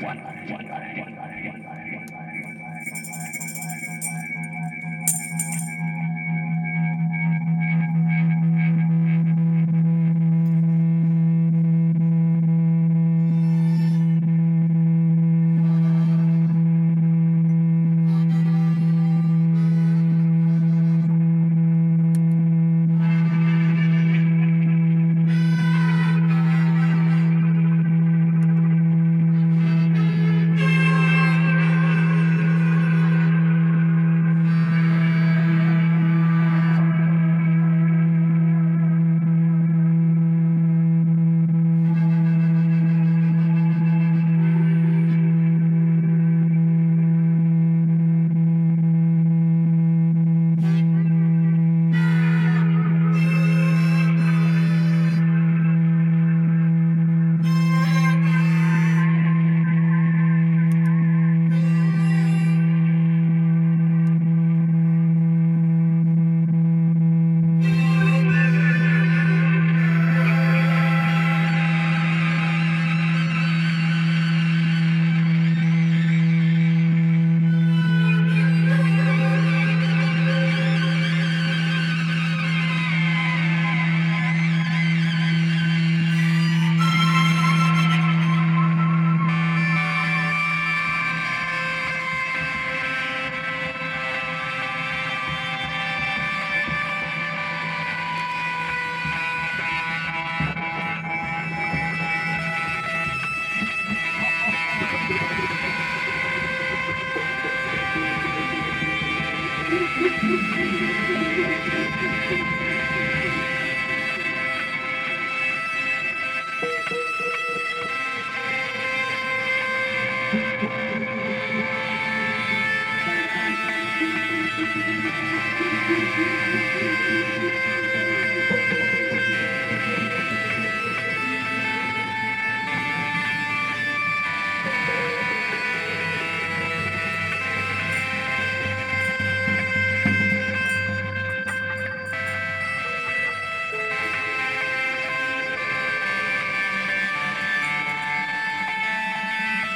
one, one, one.